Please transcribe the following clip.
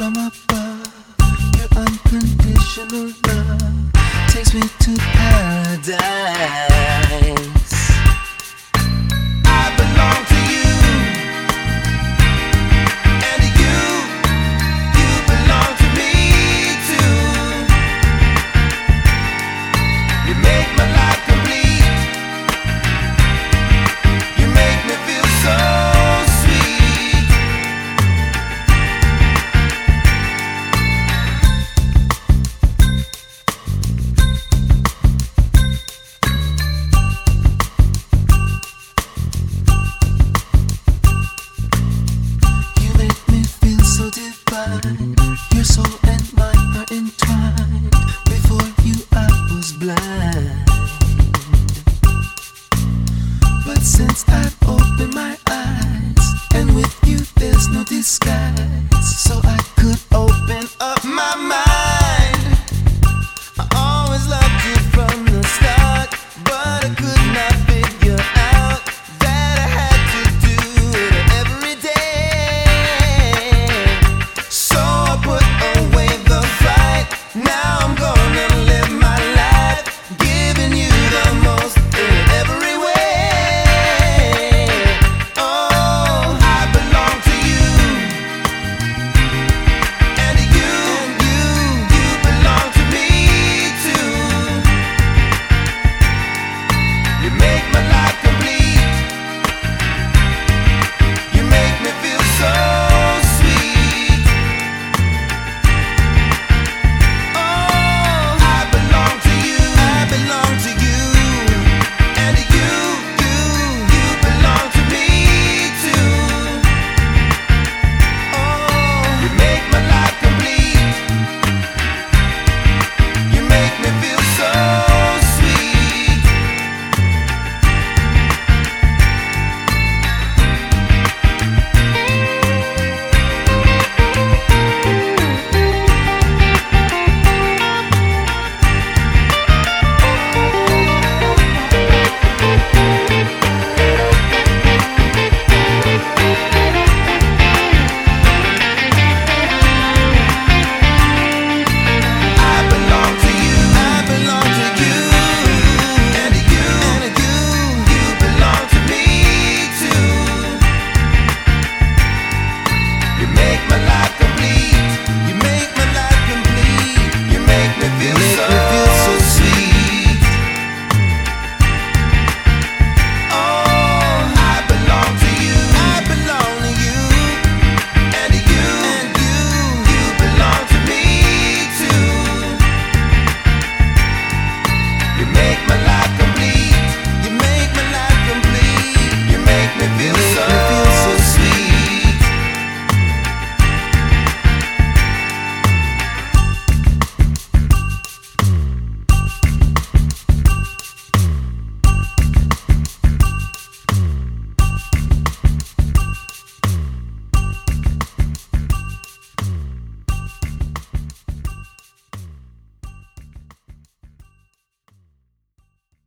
from above. Uh, your unconditional love takes me to.